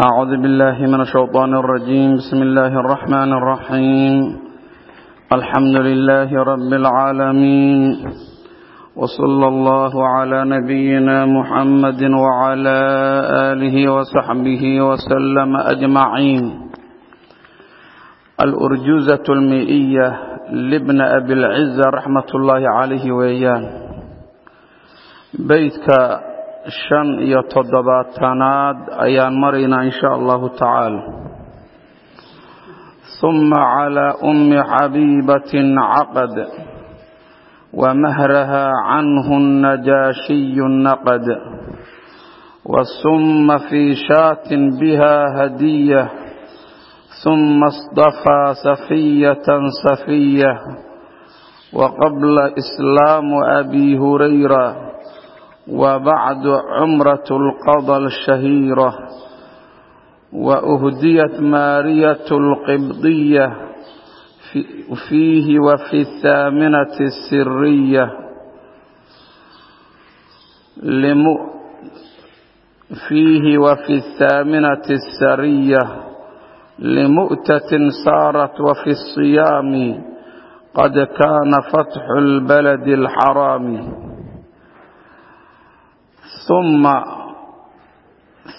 أعوذ بالله من الشيطان الرجيم بسم الله الرحمن الرحيم الحمد لله رب العالمين وصلى الله على نبينا محمد وعلى آله وصحبه وسلم أجمعين الأرجوزة المئية لابن أبي العزة رحمة الله عليه وإياه بيتك shan iyo toddobaatanaad ayaan maraynaa in sha allahu tacaala. Huma calaa ummi xabiibatin caqad wa mahraha canhu najaashiyu naqad wasumma fii shaatin biha hadiya huma اsdafaa safiyatan safiya waqabla islaamu abi hurayra وبعد عمرة القضى الشهيرة وأهديت مارية القبضية فيه وفي الثامنة السرية لمؤ فيه وفي الثامنة السرية لمؤتة صارت وفي الصيام قد كان فتح البلد الحرام uma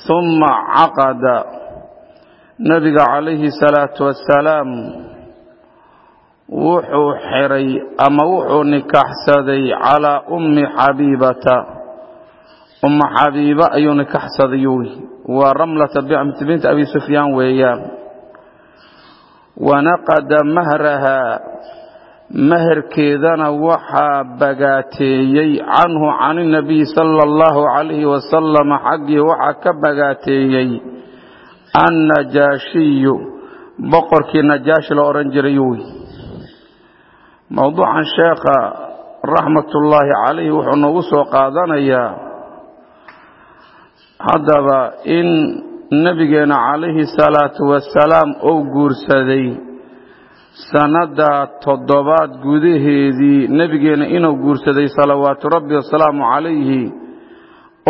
huma caqada nabiga calayhi salaatu wassalaam wuxuu xiray ama wuxuu nikaxsaday calaa ummi xabiibata umma xabiiba ayuu nikaxsaday waa ramlata binta abi sufyaan weeyaan wanaqada mahraha meherkeedana waxaa bagaateeyey canhu can inabiyi sala allahu calayhi wasalam xaggii waxaa ka bagaateeyey annajaashiyu boqorkii najaashi la odhan jiray wey. Mowduucan sheekha raxmatullaahi calayhi wuxuu noogu soo qaadanayaa haddaba in nebigeena calayhi salaatu wasalaam uu guursaday sanada toddobaad gudaheedii nebigeena inuu guursaday salawaatu rabbi wasalaamu calayhi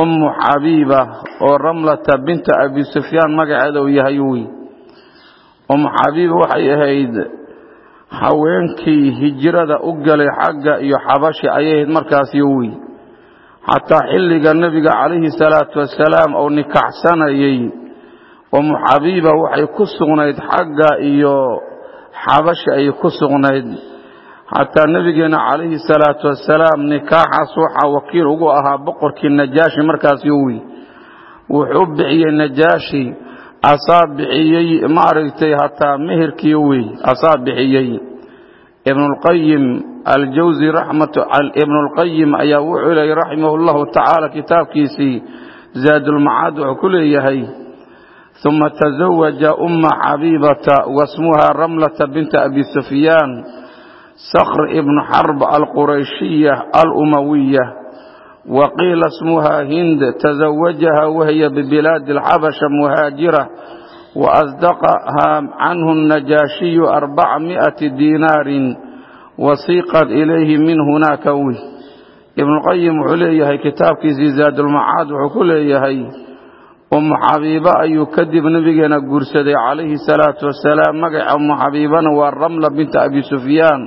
ummu xabiiba oo ramlata binta abi sufyaan magaceeda uu yahay wey ummu xabiiba waxay ahayd haweenkii hijrada u galay xagga iyo xabashi ayay ahayd markaasi wey xataa xilliga nebiga calayhi salaatu wasalaam uu nikaxsanayay ummu xabiiba waxay ku sugnayd xagga iyo xabashi ayay ku sugnayd. Xataa nebigeena calayhi salaatu wasalaam nikaaxaas waxaa wakiil ugu ahaa boqorkii najaashi markaas yowi wuxuu bixiyey najaashi asaa bixiyey maaragtay hataa meherkii wey asaa bixiyey. Ibnulqayim aljawsi ibnulqayim ayaa wuxuu leeyay raximah llahu tacaala kitaabkiisii zaadulmacaad wuxuu ku leeyahay uma taزawaja uma xabiibata wasmuha ramlata binta abi sufyaan skr ibn xarb alqurayshiya alumawiya wa qiila smuha hind taزawajaha wahiya bibilaadi اlxabasha muhaajira waasdaqaha canhu الnajaashiyu arbaca miئati diinaarin wasiiqat ilayhi min hunaaka wi ibnuqayim wuxuu leeyahay kitaabkiisii zaadulmacaad wuxuu ku leeyahay ummu xabiiba ayuu kadib nabigeena guursaday calayhi salaatu wasalaam magaca ummu xabiibana waa ramla binta abi sufyaan.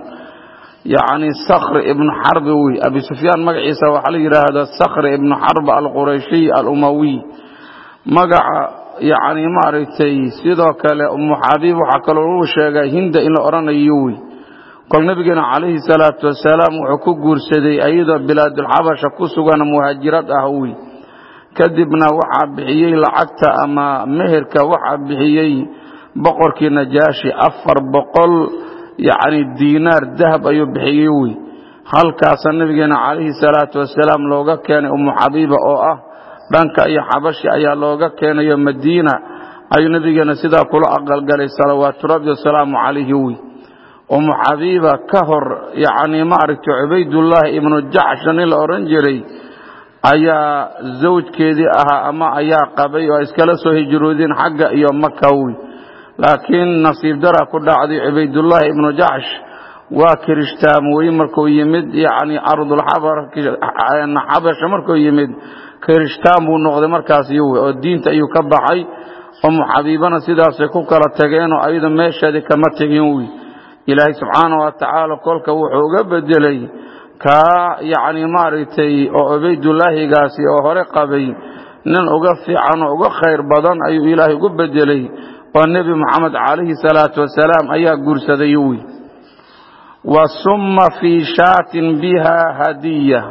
Yacni sakhr ibnu xarbi wey abi sufyaan magaciisa waxaa la yidhaahdaa sakhr ibnu xarb alqurayshiy alumawiy magaca yacni maaragtay sidoo kale ummu xabiib waxaa kaloo uu sheegay hinda in la odhanayo wey kol nabigeena calayhi salaatu wasalaam wuxuu ku guursaday ayadoo bilaadulxabasha ku sugan muhaajirad ah wey kadibna waxaa bixiyey lacagta ama meherka waxaa bixiyey boqorkii najaashi afar boqol yacni diinaar dahab ayuu bixiyey wey. Halkaasa nabigeena calayhi salaatu wasalaam looga keenay ummu xabiiba oo ah dhanka iyo xabashi ayaa looga keenayo madiina ayuu nabigeena sidaa kula aqalgalay salawaatu rabbi wasalaamu calayhi wey. Ummu xabiiba ka hor yacni maaragtay cubaydullaahi ibnu jacsha nin la odhan jiray ayaa zawjkeedii ahaa ama ayaa qabay oo iskala soo hijroodeen xagga iyo makawi laakiin nasiib dara ku dhacday cubaydullaahi ibnu jacsh waa kirishtaamooye markuu yimid yacni ardulxabasha markuu yimid kirishtaan buu noqday markaas iyo oo diinta ayuu ka baxay umu xabiibana sidaasay ku kala tageenoo ayada meesheedii kama tegin wy. Ilaahay subxaana wa tacaala kolka wuxuu uga bedelay kaa yacni maaragtay oo cubaydulaahigaasi oo hore qabay nin uga fiican oo uga khayr badan ayuu ilaahay ugu bedelay oo nebi moxamed calayhi salaatu wasalaam ayaa guursaday wy wa summa fii shaatin biha hadiya.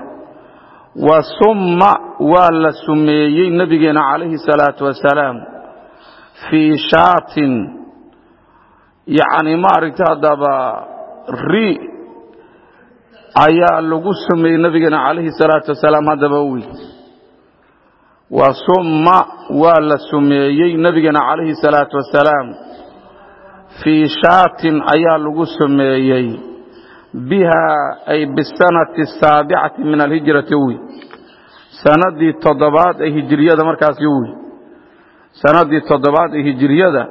Wa summa waa la sumeeyey nebigeena calayhi salaatu wasalaam. Fii shaatin yacni maaragta haddaba ri ayaa lagu sumeeyey nebigeena calayhi salaatu wasalaam haddaba wy wa summa waa la sumeeyey nebigeena calayhi salaatu wasalaam. Fii shaatin ayaa lagu sumeeyey biha ay bisanati asaabicati min alhijrati wy sanadii toddobaad ee hijiriyada markaasi wy sanadii toddobaad ee hijiriyada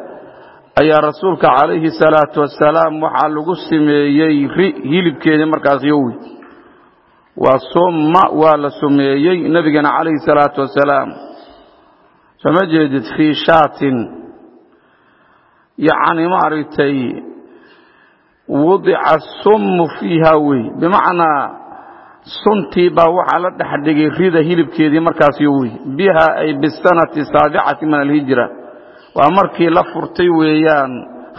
ayaa rasuulka calayhi salaatu wasalaam waxaa lagu sameeyey ri hilibkeedii markaasi wy waa summa waa la sumeeyey nebigeena calayhi salaatu wasalaam sooma jeedid fii shaatin. Yacni maaragtay wudica summu fiiha wey bimacnaa suntii baa waxaa la dhex dhigay rida hilibkeedii markaasi wey biha ay bisanati saabicati min alhijra waa markii la furtay weeyaan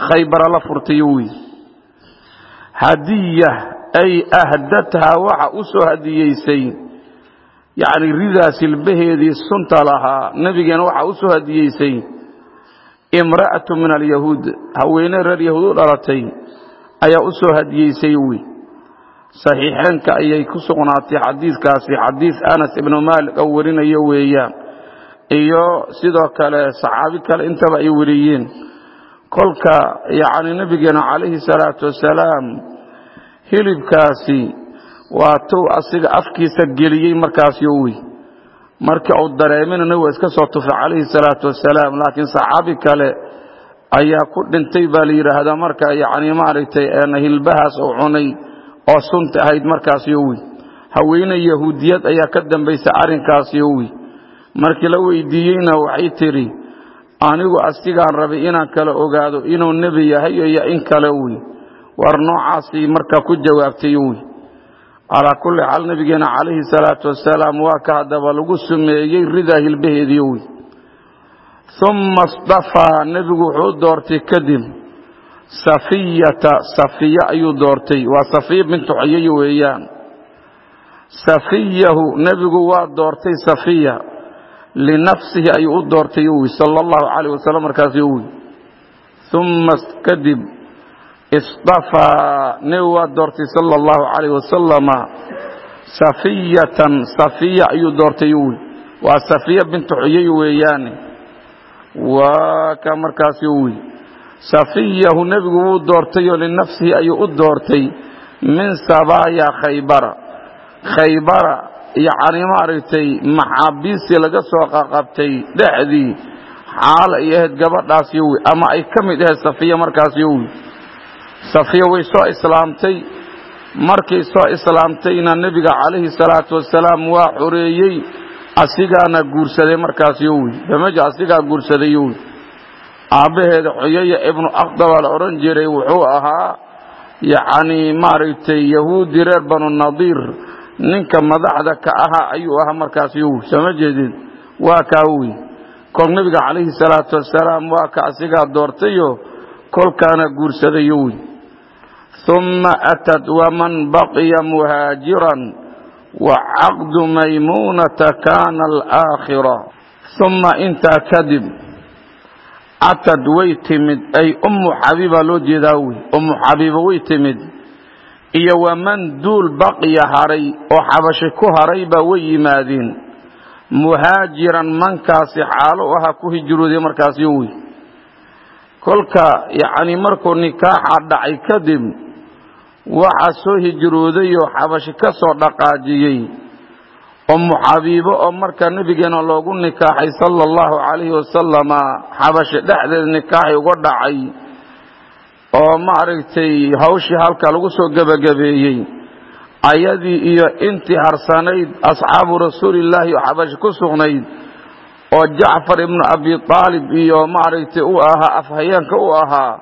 khaybara la furtay wey hadiya ay ahdatha waxa u soo hadiyeysay yacni ridaas hilbaheedii sunta lahaa nebigeena waxa u soo hadiyeysay imra'atu min alyahuud haweeney reer yahuud u dhalatay ayaa u soo hadiyeysay wey saxiixeenka ayay ku sugnaatay xadiidkaasi xadiis anas ibnu maalik oo warinayo weeyaan iyo sidoo kale saxaabi kale intaba ay weriyeen kolka yacni nebigeena calayhi salaatu wasalaam hilibkaasi waa tuu asiga afkiisa geliyey markaasi wey markii uu dareemina nabiga iska soo tufay calayhi salaatu wasalaam laakiin saxaabi kale ayaa ku dhintay baa la yidhaahdaa marka yacni maaragtay hilbahaas uu cunay oo sunta ahayd markaasiyo wey haweeney yahuudiyad ayaa ka dambaysa arrinkaasiyo wey markii la weydiiyeyna waxay tidhi anigu asigaan rabay inaan kala ogaado inuu nebi yahay iyo in kale wey war noocaasii markaa ku jawaabtay wey calaa kulli xaal nebigeena calayhi salaatu wasalaam waa ka haddaba lagu sumeeyey ridaa hilbaheedii wey uma istafaa nebigu wuxuu doortay kadib safiyata safiya ayuu doortay. Waa safiya bintu xuyay weeyaan. Safiyahu nebigu waa doortay safiya linafsihi ayuu u doortay wy sala allahu calayh wasalam markaasi wy uma kadib istafaa nebigu waa doortay sala allahu calayh wasalama safiyatan safiya ayuu doortay wy waa safiya bintu xuyay weeyaane waa ka markaasi wy safiyahu nebigu wuu doortayoo linafsihi ayuu u doortay min sabaaya khaybara yacni maaragtay maxaabiistii laga soo qaqabtay dhexdii xaal ay ahayd gabadhaasi wy ama ay ka mid ahayd safiya markaasi wy safiya way soo islaamtay. Markay soo islaamtayna nebiga calayhi salaatu wasalaam waa xoreeyey asigaana guursaday markaasi wy damaja asigaa guursaday wy aabbaheeda xuyaya ibnu aqdaba la odhan jiray wuxuu ahaa yacni maaragtay yahuudi reer banu nadiir ninka madaxda ka ahaa ayuu ahaa markaasi wy sooma jeedid waa kaa wey kol nebiga calayhi salaatu wasalaam waa ka asigaa doortayo kolkaana guursadayo wey uma atad waman baqiya muhaajiran wa caqdu maymuunata kaana alaakhira. Uma intaa kadib atad way timid. Ay ummu xabiiba loo jeedaa wey ummu xabiiba way timid iyo waman duul baqiya haray oo xabashi ku harayba way yimaadeen. Muhaajiran mankaasi xaalo ahaa ku hijrooday markaasi wey kolka yacni markuu nikaaxa dhacay kadib waxaa soo hijrooday oo xabashi ka soo dhaqaajiyey. Ummu xabiibo oo markaa nebigeena loogu nikaaxay sala allahu calayhi wasalama xabashi dhexdeed nikaaxi uga dhacay oo maaragtay hawshii halka lagu soo gebagabeeyey ayadii iyo intii harsanayd asxaabu rasuulillaahi oo xabashi ku sugnayd oo jacfar ibnu abi aalib iyo maaragtay u ahaa afhayeenka u ahaa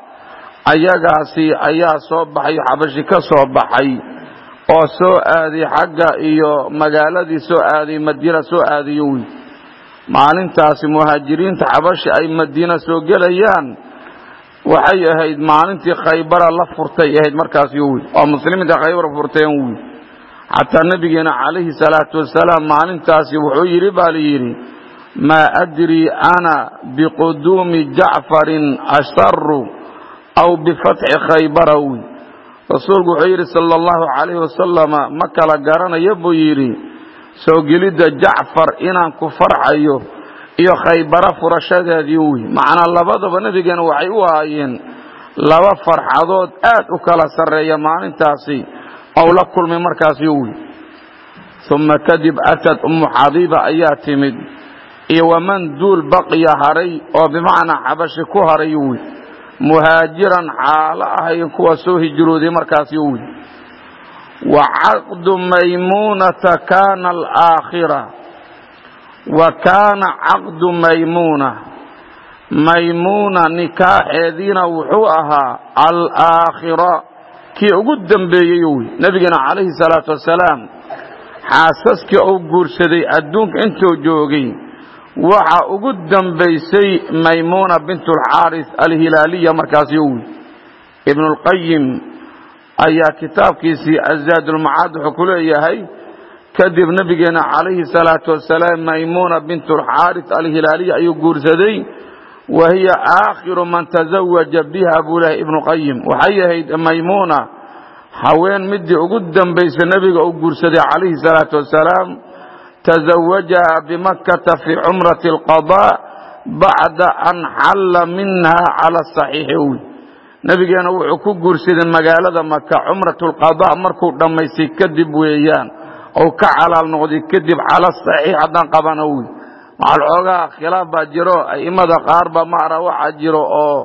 ayagaasi ayaa soo baxay xabashi ka soo baxay oo soo aaday xagga iyo magaaladii soo aaday madiina soo aadayo wy maalintaasi muhaajiriinta xabashi ay madiina soo gelayaan waxay ahayd maalintii khaybara la furtay ahayd markaas wy oo muslimiinta khaybar furteen wy xataa nabigeena calayhi salaatu wasalaam maalintaasi wuxuu yidhi baa layidhi maa adri ana biquduumi jacfarin asharu aw bifatxi khaybara wy rasuulku wuxuu yidhi sala allahu calayhi wasalama ma kala garanayo buu yidhi soo gelidda jacfar inaan ku farxayo iyo khaybara furashadeedii wy macnaa labadaba nebigeena waxay u ahaayeen laba farxadood aad u kala sarreeya maalintaasi ou la kulmay markaasi wy uma kadib atad ummu xabiiba ayaa timid iyo waman duul baqiya haray oo bimacnaa xabashi ku haray wy muhaajiran xaalo ahayn kuwa soo hijrooday markaasi wy wa caqdu maymuunata kaana alaakhira wa kaana caqdu maymuuna. Maymuuna nikaaxeediina wuxuu ahaa alaakhira. Kii ugu dambeeyey wy nebigeena calayhi salaatu wasalaam xaasaskii uu guursaday adduunka intuu joogay waxa ugu dambaysay maymuuna bint alxaaris alhilaaliya markaasi wy ibnu lqayim ayaa kitaabkiisii azaad ulmacaad wuxuu ku leeyahay kadib nebigeena calayhi salaatu wasalaam maymuuna bint alxaaris alhilaaliya ayuu guursaday wa hiya aakhiru man tazawaja biha buu lehay ibnu qayim waxay ahayd maymuuna haween midii ugu dambaysa nebiga uu guursaday calayhi salaatu wasalaam tazawajaha bimakkata fii cumrati alqadaa bacda an xalla minha cala saxiixi wy nebigeena wuxuu ku guursaday magaalada maka cumratu lqadaa markuu dhammaystay kadib weeyaan ou ka calaal noqday kadib cala saxiix haddaan qabana wy maxalxoogaa khilaaf baa jiro a'immada qaar ba maara waxaa jiro oo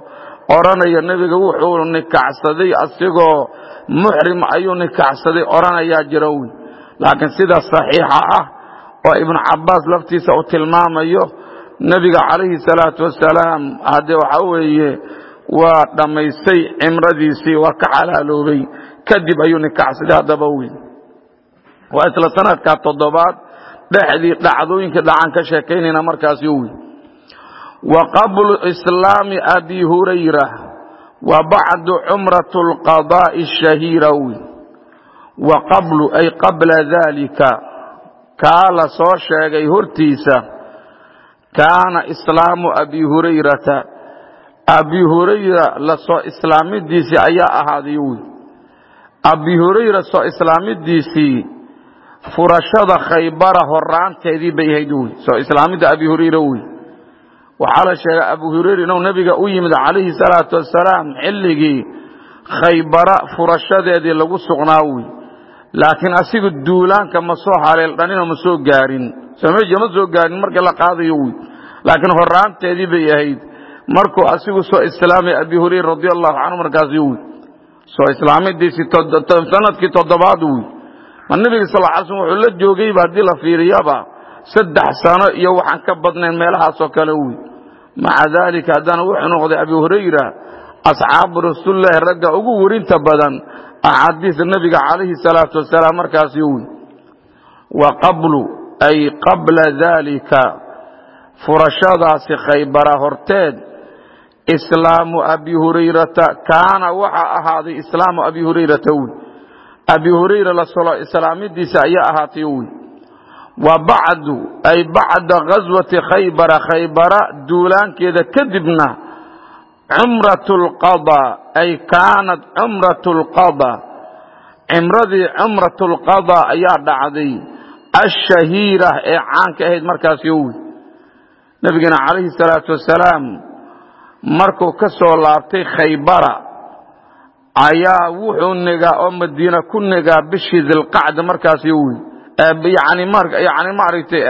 odhanaya nebiga wuxuu nikaxsaday asigoo muxrim ayuu nikaxsaday odhanayaa jiro wy laakiin sida saxiixa ah oo ibnu cabbaas laftiisa uu tilmaamayo nebiga calayhi salaatu wasalaam haddee waxaa weeye waa dhammaystay cimradiisii waa ka xalaaloobay kadib ayuu nikaxsaday haddaba wey waa isla sanadkaa toddobaad dhexdii dhacdooyinka dhacan ka sheekaynayna markaasi wey wa qablu islaami abi hurayra wa bacdu cumrat lqadaa'i shahiira wey wa qablu ay qabla dalika kaa la soo sheegay hortiisa kaana islaamu abi hurayrata. Abi hurayra la soo islaamidiisii ayaa ahaaday wy abi hurayra soo islaamidiisii furashada khaybara horaanteedii bay ahayd wy soo islaamidda abi hurayra wey. Waxaa la sheegay abu hurayra inuu nebiga u yimid calayhi salaatu wasalaam xilligii khaybara furashadeedii lagu sugnaa wey. Laakiin asigu duulaanka ma soo haleeldhanino ma soo gaarin. Someja ma soo gaarin markii la qaadayo wy laakiin horaanteedii bay ahayd. Markuu asigu soo islaamay abi hurayra radi allahu canhu markaasi wy soo islaamidiisii sannadkii toddobaad wy ma nebiga sal ly slm wuxuu la joogayba haddii la fiiriyaba saddex sano iyo waxaan ka badnayn meelahaasoo kale wy maca daalika haddana wuxuu noqday abi hurayra asxaabu rasuulilahi ragga ugu werinta badan axaadiisa nebiga calayhi salaatu wasalaam markaasi wy wa qablu ay qabla dalika furashadaasi khaybara horteed islaamu abi hurayrata kaana waxa ahaaday islaamu abi hurayrata wy abi hurayra lasolo islaamidiisa ayaa ahaatay wy wa bacdu ay bacda ghaswati khaybara khaybara duulaankeeda kadibna cumrat lqadaa ay kaanat cumrat lqadaa cimradii cumrat lqadaa ayaa dhacday ashahiira ee caanka ahayd markaasi wy nabigeena calayhi salaatu wasalaam markuu ka soo laabtay khaybara ayaa wuxuu negaa oo madiina ku negaa bishii dilqacda markaasi wy yani maaragtay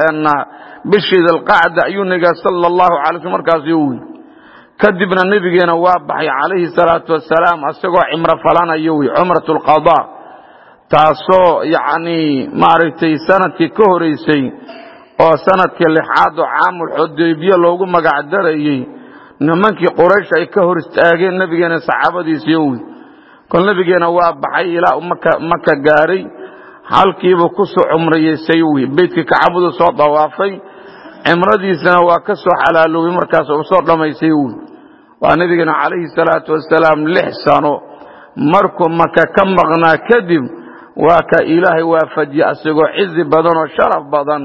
bishii dilqacda ayuu negaa sala allahu alay sl markaasi wy kadibna nebigeena waa baxay calayhi salaatu wasalaam asagoo cimro falanayo wy cumrat lqadaa taasoo yani maaragtay sannadkii ka horeysay oo sannadkii lixaad oo caamul xudaybiya loogu magacdarayey nimankii quraysh ay ka hor istaageen nebigeena saxaabadiisiyo wy kol nebigeena waa baxay ilaa maka gaaray. Halkiibuu ku soo cumrayeysay wy beytkii kacbadu soo dawaafay cimradiisana waa ka soo xalaaloobay markaas uu soo dhammaystay wy waa nebigeena calayhi salaatu wasalaam lix sano. Markuu maka ka maqnaa kadib waa ka ilaahay waafajiye asagoo cizi badan oo sharaf badan.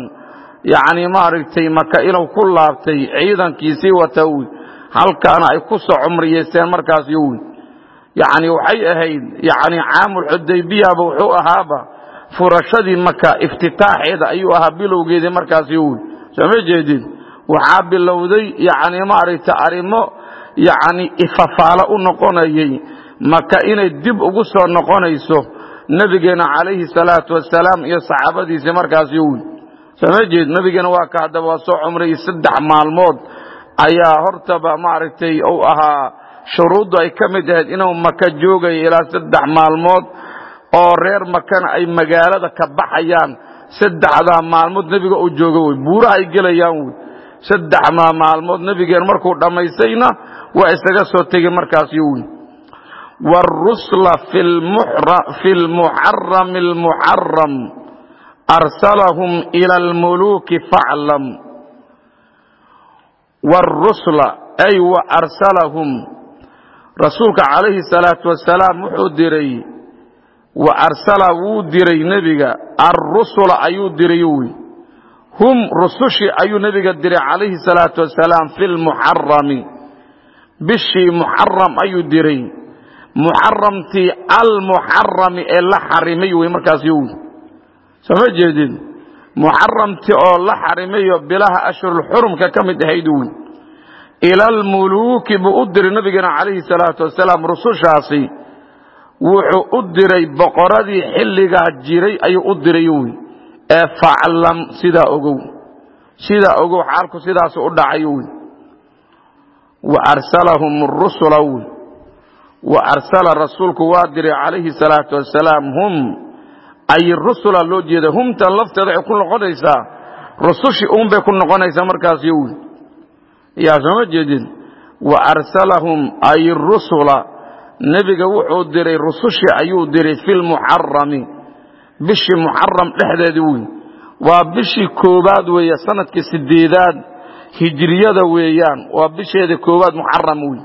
Yacni maaragtay maka inuu ku laabtay ciidankiisii wata wy halkaana ay ku soo cumriyeysteen markaas wy yacni waxay ahayd caamul xudaybiyaba wuxuu ahaaba furashadii maka iftitaaxeeda ayuu ahaa bilowgeedii markaas yo wy sooma jeedid waxaa bilowday yacni maaragtay arrimo yacni ifafaalo u noqonayay maka inay dib ugu soo noqonayso nebigeena calayhi salaatu wasalaam iyo saxaabadiisii markaas yo wy sooma jeed? Nebigeena waa ka haddaba waa soo cumrayay saddex maalmood ayaa hortaba maaragtay uu ahaa shuruuddu ay ka mid ahayd inuu maka joogayo ilaa saddex maalmood oo reer makana ay magaalada ka baxayaan saddexdaa maalmood nebiga uu joogo wey buuraha ay gelayaan wey saddexdaa maalmood nebigeen markuu dhammaystayna waa isaga soo tegey markaasyo wey wاrusla fi lmuxarami اlmuxaram arsalahum ilى اlmuluki faclam wاrusla ay wa arsalahum rasuulka calayhi salaatu wasalaam wuxuu diray wa arsala wuu diray nebiga arrusula ayuu diray wy hum rusushii ayuu nebiga diray calayhi salaatu wasalaam fi lmuxarami bishii muxaram ayuu diray. Muxaramtii almuxarami ee la xarimay wey markaas yo wy sooma jeedin? Muxaramtii oo la xarimayo bilaha ashhurulxurumka ka mid ahayd wey ila almuluuki buu u diray nabigeena calayhi salaatu wasalaam rusushaasi. Wuxuu u diray boqoradii xilligaa jiray ayuu u diray wy ee faclam sidaa ogow. Sidaa ogow xaalku sidaasu u dhacay wy wa arsalahum rusula wy wa arsala rasuulku waa diray calayhi salaatu wasalaam hum. Ay rusula loo jeeda humtan lafteeda waxay ku noqonaysaa. Rusushii uun bay ku noqonaysaa markaas yo wy yaa sooma jeedin? Wa arsalahum ay rusula. Nebiga wuxuu diray rusushii ayuu diray fi lmuxarami bishii muxaram dhexdeedii wey waa bishii koobaad weeye sannadkii sideedaad hijriyada weeyaan. Waa bisheeda koobaad muxaram wey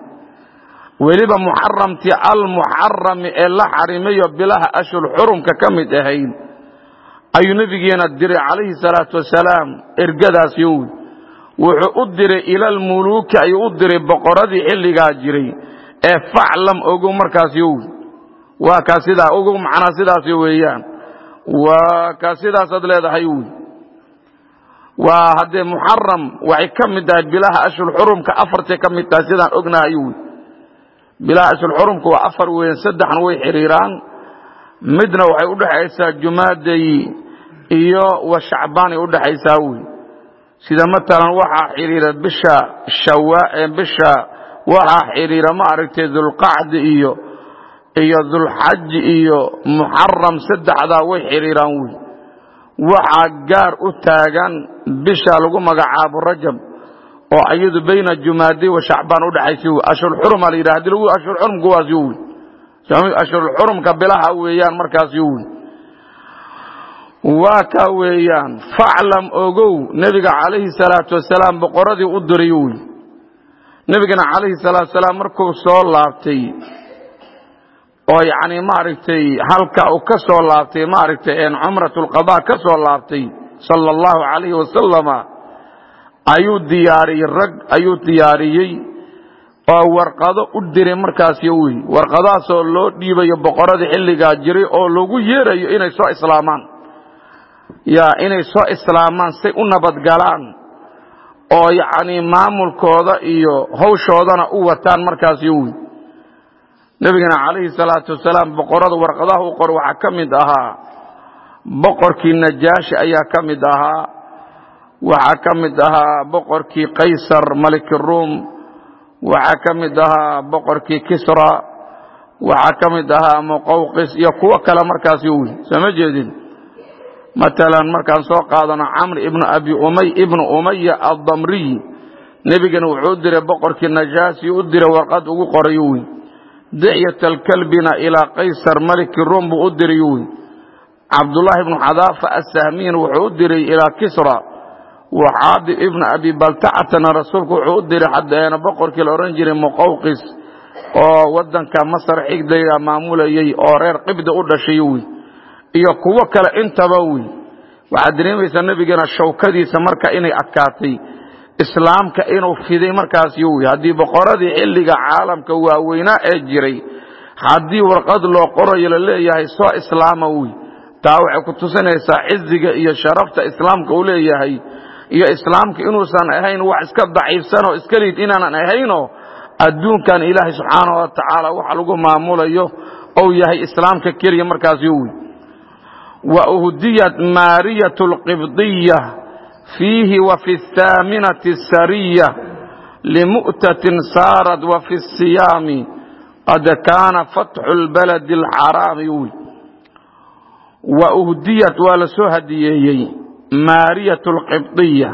weliba muxaramtii almuxarami ee la xarimayo bilaha ashhur xurumka ka mid ahayd ayuu nebigeena diray calayhi salaatu wasalaam ergadaas yowy wuxuu u diray ila almuluuki ayuu u diray boqoradii xilligaa jiray ee faclam ogow markaas yowy waa kaa sidaa ogow macnaa sidaas weeyaan. Waa kaa sidaasaad leedahay wy waa haddee muxaram waxay ka mid tahay bilaha ashhur xurumka afartay ka mid tahay sidaan ognahay wy bilaha ashhur xurumka waa afar weeyaan saddexna way xiriiraan. Midna waxay u dhexaysaa jumaaday iyo wa shacbaanay u dhexaysaa wy sida matalan waxaa xiriira bisha bisha waxaa xiriira ma aragtay dulqacdi iyo iyo dulxaji iyo muxaram saddexdaa way xiriiraan wey. Waxaa gaar u taagan bisha lagu magacaabo rajab oo ayadu bayna jumaadi wa shacbaan udhexaysa wey. Ashhurxuruma la yidhah lagu ashhurxurumka waas yo wey. Ashhurxurumka bilaha weeyaan markaas wey waa ka weeyaan faclam ogow nebiga calayhi salaatu wasalaam boqoradii u diray wey nebigana calayhi salaatu wasalaam markuu soo laabtay oo yacni maaragtay halka uu ka soo laabtay maaragtay cumratulqada ka soo laabtay sala allahu calayhi wasalama ayuu diyaariyey rag ayuu diyaariyey oo warqado u diray markaas yo wey warqadaasoo loo dhiibayo boqoradii xilligaa jiray oo lagu yeerayo inay soo islaamaan yaa inay soo islaamaan say u nabadgalaan oo yacni maamulkooda iyo hawshoodana u wataan markaas yo wey nebigana calayhi salaatu wasalaam boqorada warqadaha u qor waxaa ka mid ahaa. Boqorkii najaashi ayaa ka mid ahaa. Waxaa ka mid ahaa boqorkii qaysar maliki ruum. Waxaa ka mid ahaa boqorkii kisra. Waxaa ka mid ahaa muqawqis iyo kuwo kale markaas yo wey sooma jeedin matalan markaan soo qaadano camr ibnu abi umay ibnu umaya addamriy nebigana wuxuu diray boqorkii najaasi u diray warqad ugu qorayo wey dicyat alkalbina ilaa qaysar maliki rum buu u diray wey cabdullaahi ibnu xadaafa assahmiyin wuxuu u diray ilaa kisra. Waxaadib ibnu abi baltacatana rasuulku wuxuu u diray boqorkii la odhan jiray muqawqis oo wadanka masar xigdayga maamulayay oo reer qibdi u dhashay wey iyo kuwo kale intaba wey waxaad dareemaysaa nebigeena shawkadiisa marka inay adkaatay islaamka inuu fiday markaas wey haddii boqoradii xilliga caalamka waaweynaa ee jiray haddii warqad loo qorayo la leeyahay soo islaama wey taa waxay ku tusinaysaa ciziga iyo sharafta islaamka uu leeyahay iyo islaamka inuusan ahayn wax iska daciifsanoo iska liid inaanan ahaynoo adduunkan ilaahay subxaana wa tacaala waxa lagu maamulayo ou yahay islaamka keliya markaas sariya limu'tatin saarad wa fi siyaami qad kaana fatxu lbaladi alxaraami wey wa uhdiyat waa la soo hadiyeeyey maariyat alqibdiya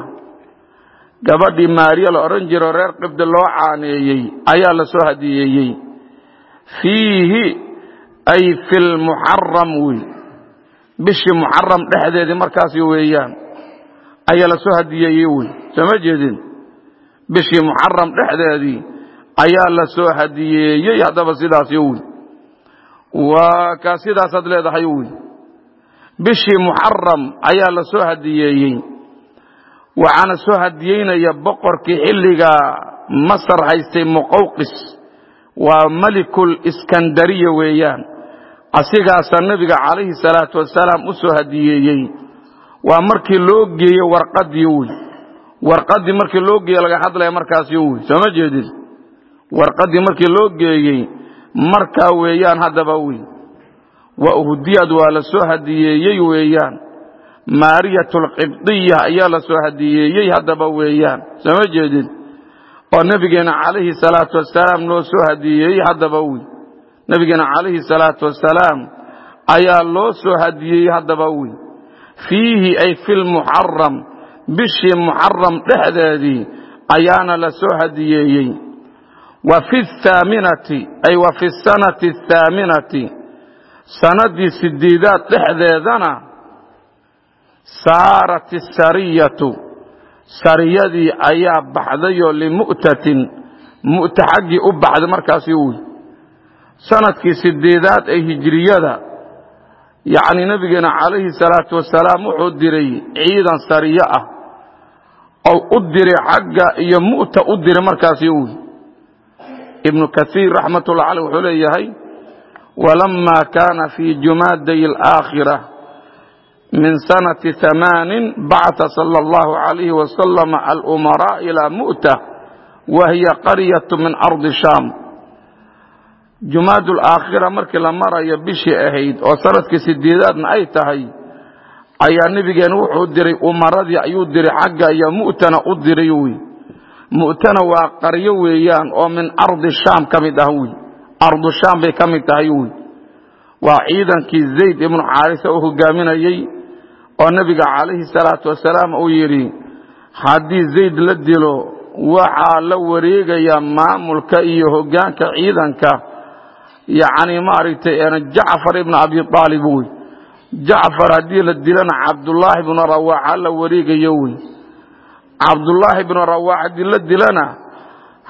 gabadhii maariya la odhan jiro reer qibdi loo caaneeyey ayaa la soo hadiyeeyey. Fiihi ay fi lmuxaram wey bishii muxaram dhexdeedii markaas weeyaan. Ayaa la soo hadiyeeyey wey sooma jeedin? Bishii muxaram dhexdeedii ayaa la soo hadiyeeyey haddaba sidaasyo wey waa kaa sidaasaad leedahay wey bishii muxaram ayaa la soo hadiyeeyey waxaana soo hadiyeynaya boqorkii xilliga masar haystay muqawqis. Waa malikul iskandariya weeyaan asigaasaa nebiga calayhi salaatu wasalaam u soo hadiyeeyey. Waa markii loo geeyey warqadii wey warqadii markii loo geeye laga hadlaya markaasyo wey sooma jeedin? Warqadii markii loo geeyey markaa weeyaan haddaba wey wa uhdiyad waa la soo hadiyeeyey weeyaan. Maariyat alqibdiya ayaa la soo hadiyeeyey haddaba weeyaan. Sooma jeedin? Oo nebigeena calayhi salaatu wasalaam loo soo hadiyeeyey haddaba wey nebigeena calayhi salaatu wasalaam ayaa loo soo hadiyeeyey haddaba wey fiihi ay fi lmuxaram bishii muxaram dhexdeedii ayaana la soo hadiyeeyey wa fi thaaminati ay wa fi sanati athaaminati sanadii sideedaad dhexdeedana saarat isariyatu sariyadii ayaa baxdayoo limu'tatin mu'ta xaggii u baxday markaasi wey sannadkii sideedaad ee hijiriyada yacni nebigeena calayhi salaatu wasalaam wuxuu diray ciidan sariyo ah oo u diray xagga iyo mu'ta u diray markaasi wey ibnu kaiir raxmatullah caleh wuxuu leeyahay walama kaana fii jumaaday alaakhira min sanati amaanin bacata sala allahu calayhi wasalam alumaraa ilaa mu'ta wa hiya qaryatu min ardi shaam jumaad alaakhira markii la marayo bishii ahayd oo sannadkii sideedaadna ay tahay ayaa nebigeena wuxuu diray umaradii ayuu diray xagga iyo mu'tana u diray wey mu'tana waa qaryo weeyaan oo min ardi shaam ka mid ah wey ardu shaam bay ka mid tahay wey waa ciidankii zayd ibnu xaarisa uu hogaaminayey oo nebiga calayhi salaatu wasalaam uu yidhi haddii zayd la dilo waxaa la wareegaya maamulka iyo hoggaanka ciidanka yacni maaragtay jacfar ibnu abi aalib wey jacfar haddii la dilana cabdullaahi ibnu rawaaxa la wareegayo wey cabdullaahi ibnu rawaax haddii la dilana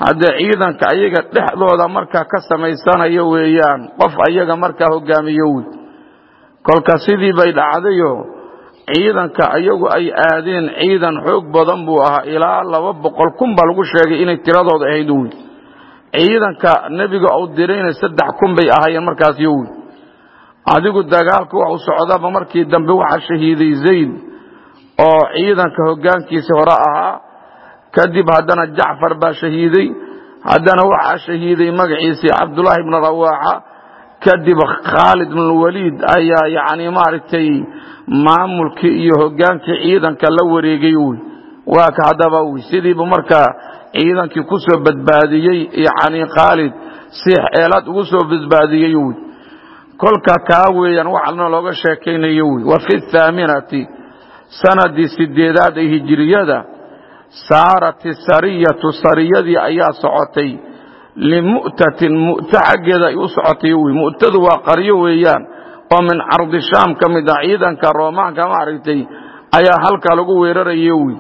haddee ciidanka ayaga dhexdooda markaa ka samaysanayo weeyaan qof ayaga markaa hogaamiyo wey kolka sidii bay dhacdayo ciidanka ayagu ay aadeen ciidan xoog badan buu ahaa ilaa laba boqol kun baa lagu sheegay inay tiradooda ahayd wey ciidanka nebiga uu dirayna saddex kun bay ahaayeen markaas yo wey adigu dagaalku waxu socdaba markii dambe waxaa shahiiday zayd oo ciidanka hoggaankiisii hore ahaa. Kadib haddana jacfar baa shahiiday haddana waxaa shahiiday magaciisii cabdullaahi ibnu rawaaxa. Kadib khaalid ibnulwaliid ayaa yacni maaragtay maamulkii iyo hoggaankii ciidanka la wareegay wey waa haddaba wey sidiibu markaa ciidankii ku soo badbaadiyey yacni khaalid si xeelad ugu soo badbaadiyey wey kolka kaa weeyaan waxana looga sheekaynayo wey wa fi thaaminati sanadii sideedaad ee hijiriyada saarat sariyatu sariyadii ayaa socotay. Limu'tatin mu'ta xaggeeda ay u socotay wey mu'tadu waa qaryo weeyaan oo min cardi shaam ka mid ah ciidanka roomaanka maaragtay ayaa halkaa lagu weerarayo wey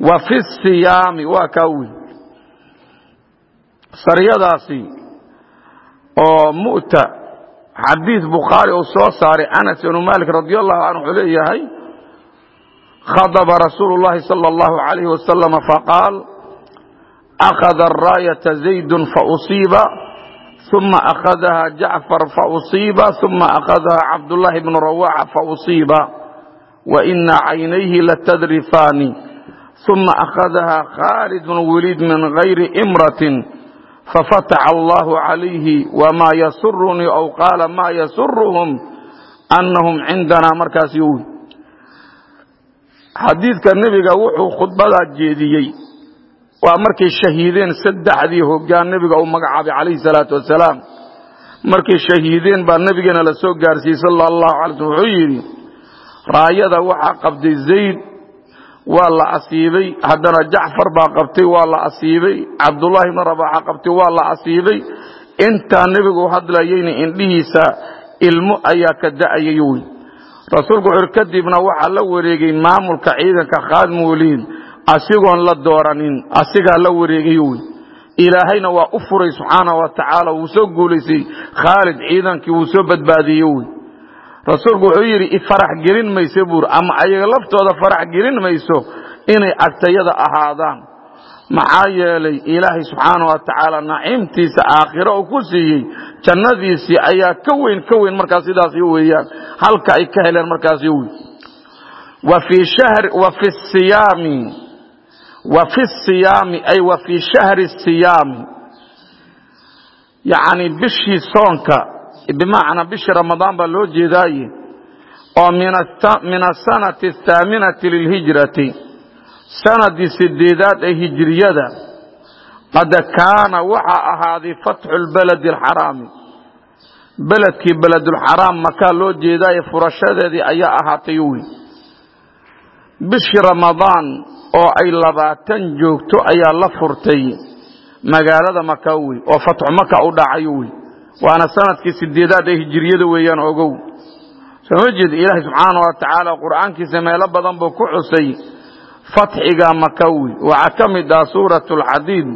wa fi siyaami waa kaa wey sariyadaasi oo mu'ta xadiid bukhaari uu soo saaray anas ibnu malik radi allahu canhu wuxuu leeyahay khadaba rasuulu llahi sala allahu alayhi wasalam faqaal akhada araayata zaydun fausiiba uma akhadaha jacfar fausiiba uma akhadaha cabdullahi bnu rawaxa fausiiba waina caynayhi latadrifaani uma akhadaha khaalid bnu waliid min gayri imratin fafataxa allahu calayhi wmaa yasurunii aw qaala maa yasuruhum annahum cindanaa markaas yowi xadiidka nebiga wuxuu khudbadaa jeediyey waa markay shahiideen saddexdii hoggaan nebiga uu magacaabay calayhi salaatu wasalaam markay shahiideen baa nebigeena la soo gaarsiiyey sala allahu alay slm wuxuu yidhi raayada waxaa qabtay zayd waa la asiibay. Haddana jacfar baa qabtay waa la asiibay. Cabdullaahi bn rabaxa qabtay waa la asiibay. Intaa nebigu hadlayeyna indhihiisa ilmo ayaa ka da'ayay wy rasuulku wuxuui kadibna waxaa la wareegay maamulka ciidanka khaadim weliid asigoon la dooranin asigaa la wareegay wy ilaahayna waa u furay subxaana wa tacaala wuu soo guulaysay khaalid ciidankii wuu soo badbaadiyey wy rasuulku wuxuu yidhi ifarax gelin mayso buuri ama ayaga laftooda farax gelin mayso inay agtayada ahaadaan. Maxaa yeelay ilaahay subxaana wa tacaala naciimtiisa aakhiro uu ku siiyey jannadiisii ayaa ka weyn ka weyn markaas sidaas weeyaan. Halka ay ka heleen markaas wey wa fi siyaami ay wa fi shahri siyaami. Yacni bishii soonka bimacnaa bishii ramadaan baa loo jeedaaye oo min asanati athaaminati lilhijrati sanadii sideedaad ee hijriyada qad kaana waxaa ahaaday fatxu lbaladi alxaraami beledkii beledulxaraam makaa loo jeedaaye furashadeedii ayaa ahaatay wy bishii ramadaan oo ay labaatan joogto ayaa la furtay magaalada maka wey oo fatxu maka u dhacayo wey waana sannadkii sideedaad ee hijiriyada weeyaan ogow. Sooma jeed ilaahay subxaana wa tacaala qur'aankiisa meelo badan buu ku xusay fatxiga makawi. Waxaa ka mid ah suurat alxadiid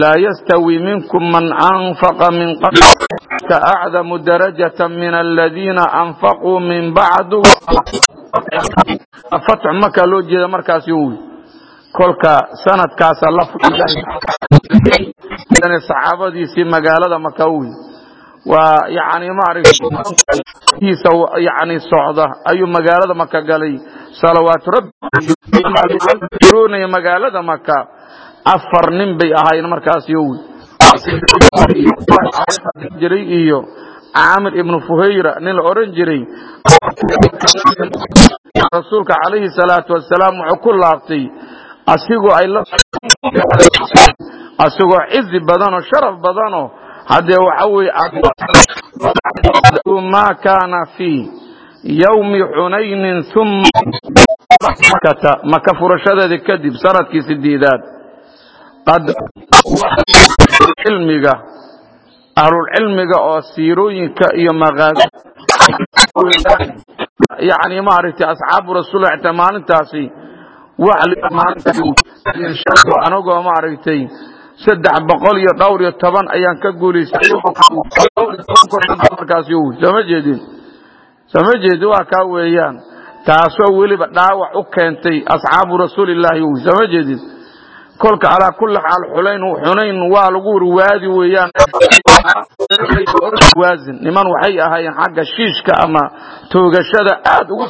laa yastawi minkum man anfaqa min ka acdamu darajata min aladiina anfaquu min bacdu fatxu maka loo jeeda markaasi wy kolka sanadkaasa saxaabadiisii magaalada makawi waa yani maaragtiisa yani socda ayuu magaalada maka galay. Salawaatu rabbi magaalada maka afar nin bay ahaayeen markaas yowi jiray iyo caamir ibnu fuhayra nin la oran jiray. Rasuulka calayhi salaatu wasalaam wuxuu ku laabtay asigoo ay asigoo cizi badanoo sharaf badanoo haddee waxa weye ma kaana fii yowmi xunaynin uma maka furashadeeda kadib sannadkii sideedaad cilmiga ahlulcilmiga oo siirooyinka iyo yani maaragtay asxaabu rasuul xitaa maalintaasi anagoo maaragtay saddex boqol iyo dhowr iyo toban ayaan ka guulaystay markaas sooma jeedin? Sooma jeedi waa kaa weeyaan. Taasoo weliba dhaawac u keentay asxaabu rasuulillaahi sooma jeedin? Kolka calaa kulli xaal xunayn xunayn waa lagu warwaadi weeyaan. Niman waxay ahaayeen xagga shiishka ama toogashada aad ugu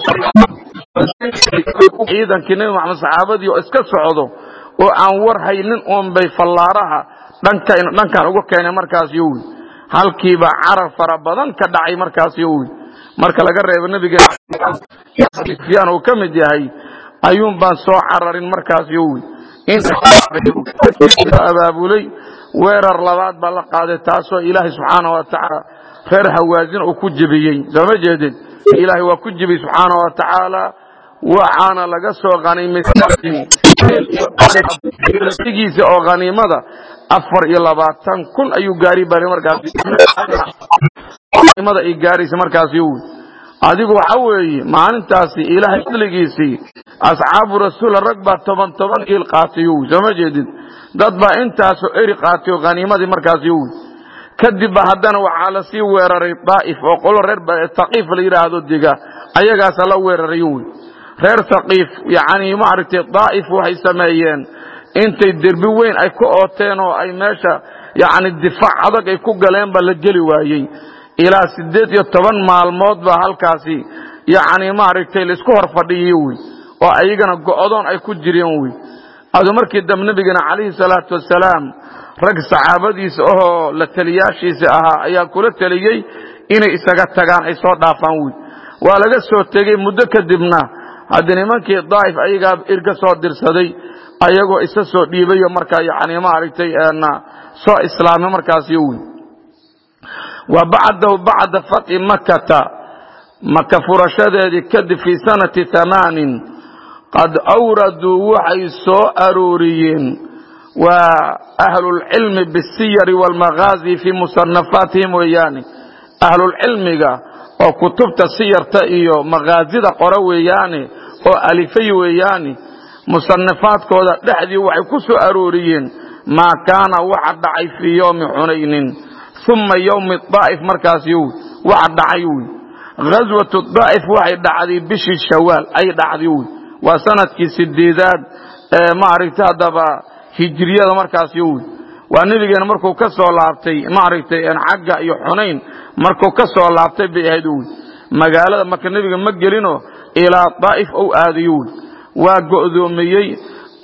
ciidankii nebi maxamed saxaabadii oo iska socdo oo aan war haynin uun bay fallaaraha dhankan uga keenay markaas yowi halkiiba carar fara badan ka dhacay markaas yowi marka laga reebo nebigayaan uu ka mid yahay ayuun baan soo cararin markaas yowi abaabulay weerar labaad baa la qaaday taasoo ilaahay subxaana wa tacaala reer hawaasin uu ku jebiyey. Sooma jeedin? Ilaahay waa ku jebiyey subxaana wa waxaana laga soo qaniimasigiisa oo khaniimada afar iyo labaatan kun ayuu gaari bari markaasnimada ay gaaraysa markaasi wy adigu waxa weeye maalintaasi ilaahay fadligiisii asxaabu rasuula rag baa toban toban il qaatayo wy sooma jeedin? Dad baa intaasoo eri qaatayo khaniimadii markaasi wy kadib ba haddana waxaa la sii weeraray daa'if oo qolo reer taqiif la yidhaahdo dega ayagaasa la weeraray wy reer taqiif yacni maaragtay daa'if waxay sameeyeen. Intay derbi weyn ay ku ooteen oo ay meesha yacni difaac adag ay ku galeen ba la geli waayey. Ilaa siddeed iyo toban maalmood baa halkaasi yacni maaragtay la isku hor fadhiyiy wey oo ayagana go'doon ay ku jireen wey adu markii dambe nebigana calayhi salaatu wasalaam rag saxaabadiisa ahoo la taliyaashiisa ahaa ayaa kula teliyey inay isaga tagaan ay soo dhaafaan wey waa laga soo tegey muddo kadibna haddii nimankii daa'if ayagaa irka soo dirsaday ayagoo isa soo dhiibayo markaa yani maaragtay soo islaamay markaasi wey wa bacdahu bacda fatxi makata maka furashadeedii kadib fii sanati amaanin qad awraduu waxay soo arooriyeen waa ahlulcilmi bisiyari waalmaghaazi fii musanafaatihim weeyaane ahlulcilmiga oo kutubta siyarta iyo makhaazida qora weeyaane oo alifay weeyaane musanafaadkooda dhexdii waxay ku soo arooriyeen maa kaana waxa dhacay fii yowmi xunaynin uma yowmi daa'if markaasi waxa dhacay wy ghaswatu daa'if waxay dhacday bishii shawaal ay dhacday wy waa sannadkii sideedaad ee maaragtay haddaba hijriyada markaasi wy waa nebigeena markuu ka soo laabtay maaragtay xagga iyo xunayn markuu ka soo laabtay bay ahayd wy magaalada marka nebiga ma gelino ilaa daa'if ou aadayo wy waa go'doomiyey.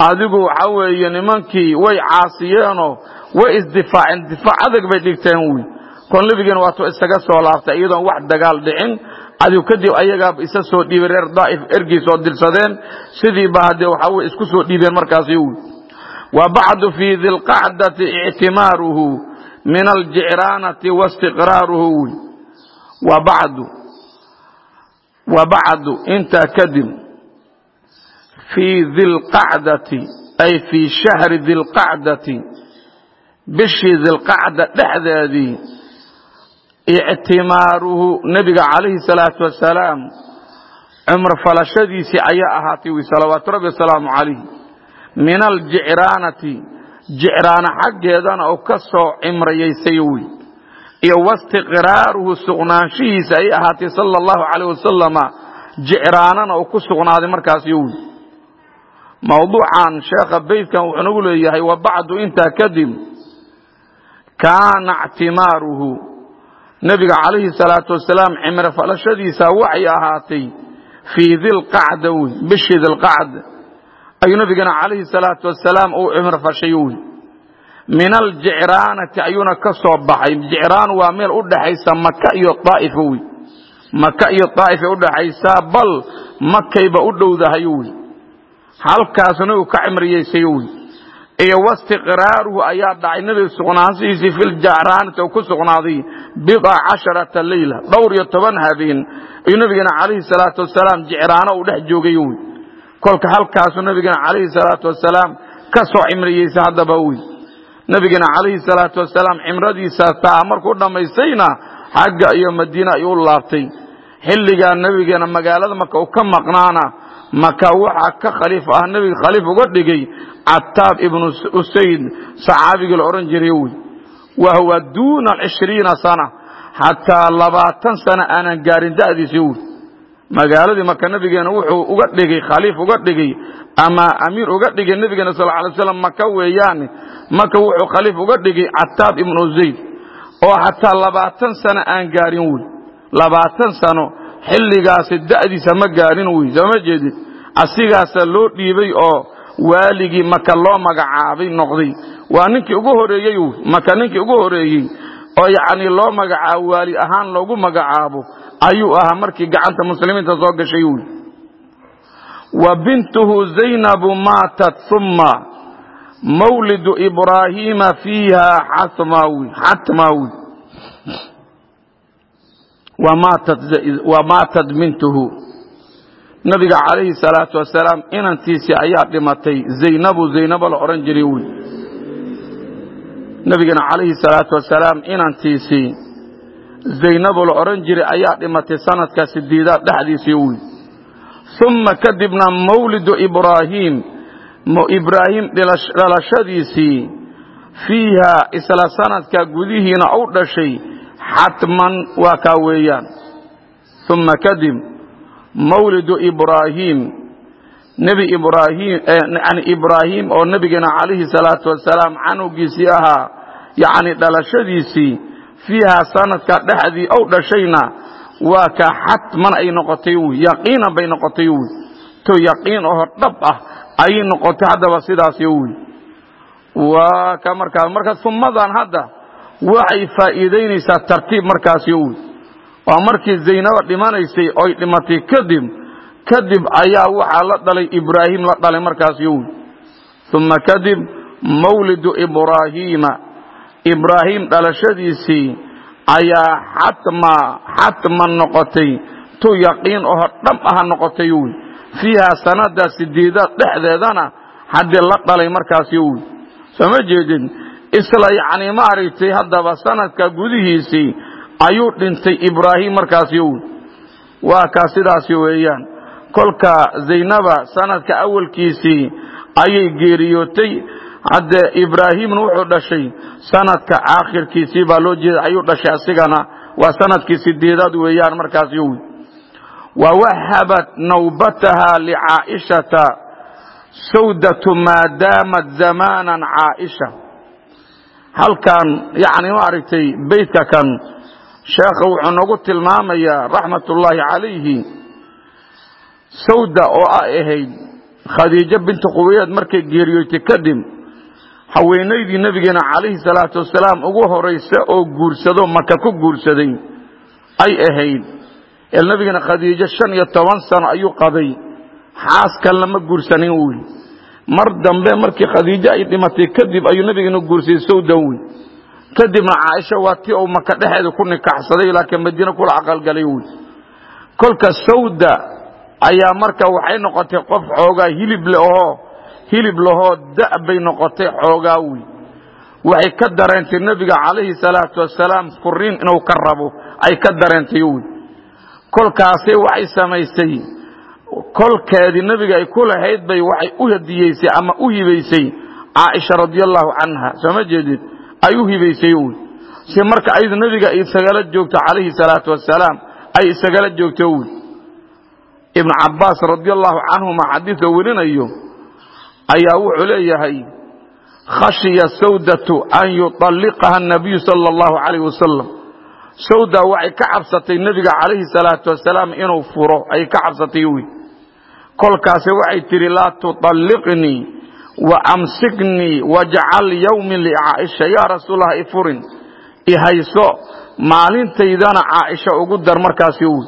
Adigu waxa weeye nimankii way caasiyeenoo way isdifaaceen. Difaac adag bay dhigteen wy kon nebigeena waatuu isaga soo laabtay iyadoon wax dagaal dhicin. Adigu kadib ayagaaba isa soo dhiibay reer daa'if ergii soo dirsadeen sidiiba haddee waxa weye isku soo dhiibeen markaasi wy wa bacdu fii dilqacdati ictimaaruhu min aljicraanati waistiqraaruhu wy wa bacdu wa bacdu intaa kadib fii dilqacdati ay fii shahri dilqacdati bishii dilqacda dhexdeedii ictimaaruhu nebiga calayhi salaatu wasalaam cumro falashadiisii ayaa ahaatay wy salawaatu rabbi wasalaamu calayh min aljicraanati jicraana xaggeedana uu ka soo cimrayaysay wy iyo wastiqraaruhu sugnaanshihiisa ay ahaatay sala allahu calayh wasalama jicraanana uu ku sugnaaday markaasi wy mawduucan sheekha beytkan wuxuu nagu leeyahay wa bacdu intaa kadib kaana ictimaaruhu. Nebiga calayhi salaatu wasalaam cimro falashadiisa waxay ahaatay fii dilqacda wy bishii dilqacda ayuu nebigana calayhi salaatu wasalaam uu cimro fashay wy min aljicraanati ayuuna ka soo baxay. Jicraan waa meel u dhaxaysa maka iyo daa'if wy maka iyo daa'ifay udhaxaysaa bal makayba u dhowdahay wy halkaasna uu ka cimriyaysay wy iyo wastiqraaruhu ayaa dhacay. Nebiga sugnaanshihiisii filjacraanati oo ku sugnaaday bidca casharata leyla dhowr iyo toban habeen. Ayuu nebigana calayhi salaatu wasalaam jicraano uu dhex joogay wy kolka halkaasuu nebigana calayhi salaatu wasalaam ka soo cimriyeysay haddaba wy nebigana calayhi salaatu wasalaam cimradiisa taa markuu dhammaystayna xagga iyo madiine ayuu u laabtay. Xilligaa nebigeena magaalada marka uu ka maqnaana maka waxaa ka khaliif ah nebiga khaliif uga dhigay cataab ibnu usayd saxaabigii la odhan jiray wy wa huwa duuna cishriina sana xataa labaatan sana aanan gaarin da'diisi wy magaaladii marka nebigeena wuxuu uga dhigay khaliif uga dhigay ama amiir uga dhigay nebigeena sal alay slam maka weeyaane maka wuxuu khaliif uga dhigay cataab ibnu zayd oo xataa labaatan sano aan gaarin wy labaatan sano xilligaasi da'diisa ma gaarin wy sooma jeedid asigaasa loo dhiibay oo waaligii maka loo magacaabay noqday. Waa ninkii ugu horeeyey wy maka ninkii ugu horeeyey. Oo yacni loo magacaabo waali ahaan loogu magacaabo ayuu ahaa markii gacanta muslimiinta soo gashay wy wa bintuhu zaynabu maatat uma mawlidu ibraahiima fiiha xatmawi wa maatad mintuhu nabiga calayhi salaatu wasalaam inantiisii ayaa dhimatay zaynabu zaynabo la odhan jiray wy nabigana calayhi salaatu wasalaam inantiisii zaynabo la odhan jiray ayaa dhimatay sanadka sideedaad dhexdiisii wy uma kadibna mawlidu ibraahiim ibraahim dhalashadiisii fiiha isla sanadka gudihiina u dhashay xatman waa kaa weeyaan uma kadib mawlidu ibraahiim nebi ibraahim yani ibraahim oo nebigeena calayhi salaatu wasalaam canugiisii ahaa yacni dhalashadiisii fiiha sanadka dhexdii ou dhashayna waa ka xatman ay noqotay wy yaqiinan bay noqotay wy to yaqiin oo dhab ah ayay noqotay haddaba sidaasi wy waa ka markaa marka ummadan hadda waxay faa'iidaynaysaa tartiib markaasi wy waa markii zaynaba dhimanaysay oy dhimatay kadib kadib ayaa waxaa la dhalay ibraahim la dhalay markaasi wy uma kadib mawlidu ibraahiima ibraahim dhalashadiisii ayaa xatma xatman noqotay. Tu yaqiin oho dhab aha noqotay wy fiiha sanada sideedaad dhexdeedana haddii la dhalay markaasi wy sooma jeedin? Isla yacni maaragtay haddaba sanadka gudihiisii ayuu dhintay ibraahim markaasi wy waa kaa sidaasi weeyaan. Kolka zaynaba sanadka awalkiisii ayay geeriyootay hadde ibraahimna wuxuu dhashay sanadka aakhirkiisii baa loo jeeda ayuu dhashay asigana. Waa sannadkii sideedaad weeyaan markaasi wy wawahabat nawbataha licaa'ishata sawdatu maa daamat zamaanan caaisha. Halkan yani maaragtay beytka kan sheekha wuxuu nagu tilmaamayaa raxmat ullaahi calayhi sawda oo a ahayd khadiijo binti qubayeed markay geeriyootay kadib haweenaydii nebigeena calayhi salaatu wasalaam ugu horaysa oo guursado maka ku guursaday ay ahayd. El nebigeena khadiijo shan iyo toban sano ayuu qabay xaaskan lama guursanin wy mar dambe markii khadiijo ay dhimatay kadib ayuu nebigeena guursaday sawdan wy kadibna caaisha waa ti uu maka dhexeeda ku nikaxsaday laakiin madiine kula aqalgalay wy kolka sawda ayaa marka waxay noqotay qof xoogaa hilib le ohoo hilib lahoo da' bay noqotay xoogaa wy waxay ka dareentay nebiga calayhi salaatu wasalaam furiin inuu ka rabo ay ka dareentay wy kolkaasay waxay samaysay kolkeedii nebiga ay ku lahayd bay waxay u hadiyeysay ama u hibaysay caaisha radiallahu canha sooma jeedid? Ay u hibaysay wy si marka ayadu nebiga isagala joogto calayhi salaatu wasalaam ay isagala joogto wy ibn cabaas radiallahu canhuma xadiidka werinayo ayaa wuxuu leeyahay khashiya sawdatu an yuطalliqaha nabiyu sala allahu calayh wasalam sawda waxay ka cabsatay nebiga calayhi salaatu wasalaam inuu furo ayay ka cabsatay wy kolkaase waxay tidhi laa tuطalliqnii wa wajcal yowmin licaaisha yaa rasuulallah ifurin ihayso maalintaydana caaisha ugu dar markaasi wy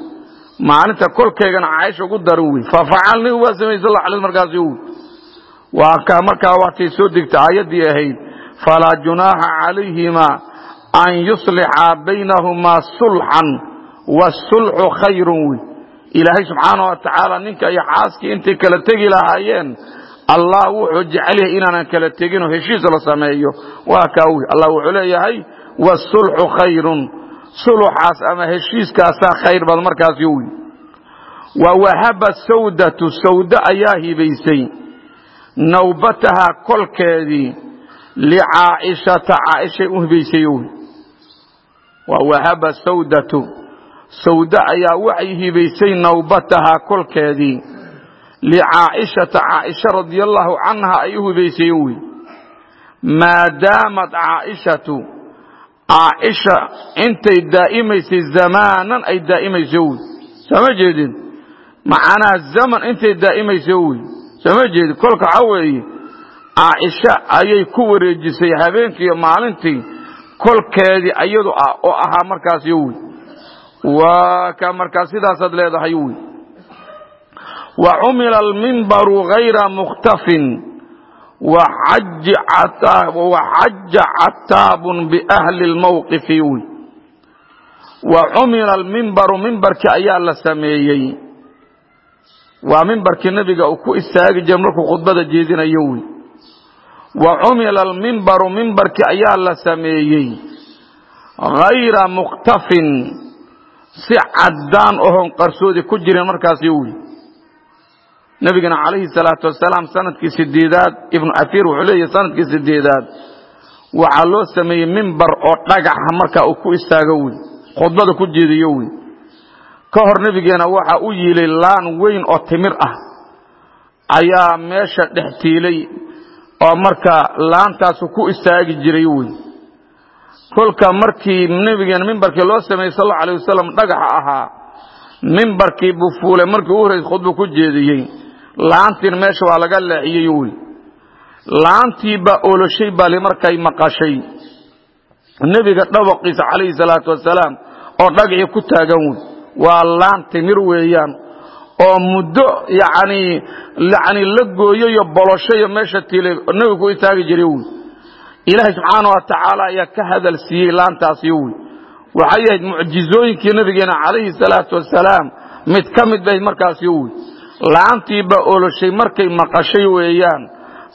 maalinta kolkeygana caaisha ugu dar wy fafacalni waa samay sal ala markaasi wy markaa waatay soo degtay aayaddii ahayd falaa junaaxa calayhima an yuslixa baynahumaa sulxan wasulxu khayrun wy ilaahay subxaana wa tacaala ninka iyo xaaskii intay kala tegi lahaayeen allah wuxuu jecel yahay inaanan kala teginoo heshiis la sameeyo. Waa kaa wy allah wuxuu leeyahay wasulxu khayrun. Suluxaas ama heshiiskaasaa khayr bad markaasi wy wa wahaba sawdatu sawda ayaa hibaysay nawbataha kolkeedii licaa'ishata caaishay u hibaysay wy wa wahaba sawdatu sawda ayaa waxay hibaysay nawbataha kolkeedii licaa'ishata caaisha radia allahu canha ay u hibaysay wy maadaamad caaishatu caaisha intay daa'imaysay zamaanan ay daa'imayso wy sooma jeedin macanaha zaman intay daa'imayso wy sooma jeedin kolka waxaa weeye caaisha ayay ku wareejisay habeenkiiyo maalintii kolkeedii iyadu ah oo ahaa markaasi wy waa ka markaa sidaasaad leedahay wy wa cumila almimbaru hayra mukhtafin waxaja cataabun biahli lmawqifi wy wa cumila almimbaru mimbarkii ayaa la sameeyey waa mimbarkii nebiga uu ku istaagi jira markuu khudbada jeedinayo wy wa cumila almimbaru mimbarkii ayaa la sameeyey. Hayra mukhtafin si caddaan ohon qarsoodi ku jirin markaasi wy nabigana calayhi salaatu wasalaam sannadkii sideedaad ibnu casiir wuxuu leeyahy sannadkii sideedaad waxaa loo sameeyey mimbar oo dhagaxa markaa uu ku istaago wey khudbada ku jeediyo wey ka hor nebigeena waxa u yiilay laan weyn oo timir ah. Ayaa meesha dhex tiilay oo markaa laantaasu ku istaagi jiray wey kolka markii nebigeena mimbarkii loo sameeyey sal allau alay wasalam dhagaxa ahaa mimbarkii buu fuulay markii u horreysay khudba ku jeediyey. Laantiina meesha waa laga leexiyey wy laantii baa oloshay bali markay maqashay. Nebiga dhawaqiisa calayhi salaatu wasalaam oo dhagicii ku taagan wey waa laan timir weeyaan oo muddo yani yani la gooyayo boloshayo meesha tiilay nebigu ku istaagi jiray wy ilaahay subxaana wa tacaala ayaa ka hadal siiyey laantaasi wy waxay ahayd mucjizooyinkii nabigeena calayhi salaatu wasalaam mid ka mid bahayd markaasi wy laantiibaa oloshay markay maqashay weeyaan.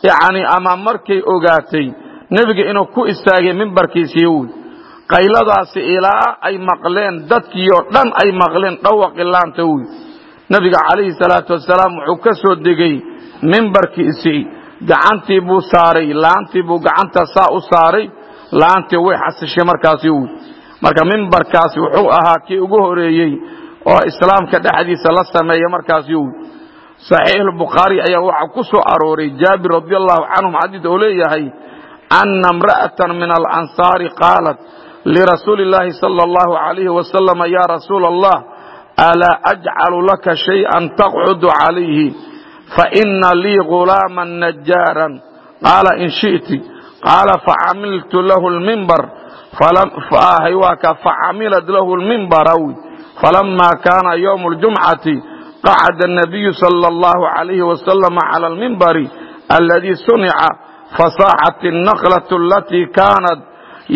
Yani ama markay ogaatay nebiga inuu ku istaagay mimbarkiisii wy qayladaasi ilaa ay maqleen dadkii oo dhan ay maqleen dhawaqi laanta wy nebiga calayhi salaatu wasalaam wuxuu ka soo degay mimbarkiisii gacantii buu saaray laantii buu gacanta saa u saaray laantii way xasishay markaasi wy marka mimbarkaasi wuxuu ahaa kii ugu horeeyey oo islaamka dhexdiisa la sameeya markaasi wy saxiix bukhaari ayaa waxaa ku soo arooray jaabir radi allahu canhum xadiid oo leeyahay ana imra'atan min alansaari qaalat lirasuuli اllahi salى اllahu alayhi wasalam ya rasuula allah alaa ajcalu laka shayئan taqcudu calayhi faina lii gulaama najaaran qaala in shi'ti qaala facamiltu lahu lmimbar facamilat lahu lmimbarawi falama kaana ywm اljumcati qacd النabiyu slى اllahu عalayh waslm clى اlmimbari aladi sunica fasaaxat الnaqlaة alatii kaanat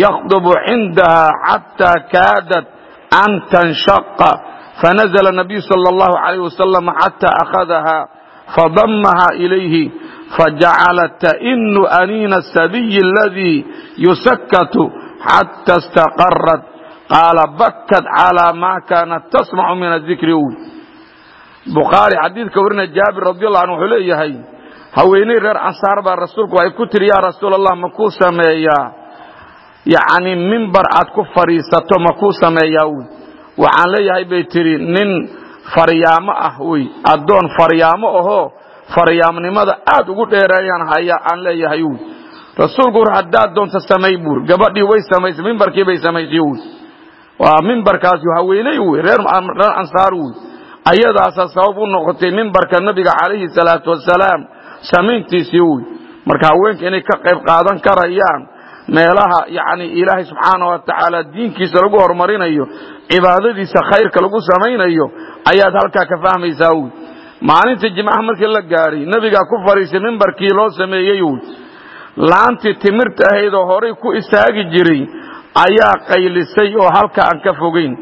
yakdubu cindaha xataa kaadad an tanshaqa fanazla nabiyu sal اllahu alayh wasalam xata akhadaha fadamaha ilayhi fajacala tainu aniina sabiyi aladii yusakatu xata istaqarat qaala bakat calaa maa kaanat tasmacu min adikri owi bukhaari xadiidka warina jaabir radi allah an wuxuu leeyahay haweeney reer cansaar baa rasuulku ay ku tiri yaa rasuul allah makuu sameeyaa yacni mimbar aad ku fadhiisato ma kuu sameeyaa wy waxaan leeyahay bay tidhi nin faryaamo ah wey addoon faryaamo ahoo faryaamnimada aad ugu dheereeyaan haya aan leeyahay wy rasuulku wur haddaad doonta samay buur gabadhii way samaysay mimbarkii bay samaysay wy waa mimbarkaasi haweeney wey reer ansaar wey ayadaasa sabab u noqotay mimbarka nabiga calayhi salaatu wasalaam samayntiisii wy marka haweenka inay ka qayb qaadan karayaan meelaha yani ilaahay subxaana wa tacaala diinkiisa lagu horumarinayo cibaadadiisa khayrka lagu samaynayo ayaad halkaa ka fahmaysaa wy maalintii jimcaha markii la gaadhay nebigaa ku fadhiisay mimbarkii loo sameeyey wy laantii timirta ahaydoo horay ku istaagi jiray ayaa qaylisay oo halka aan ka fogayn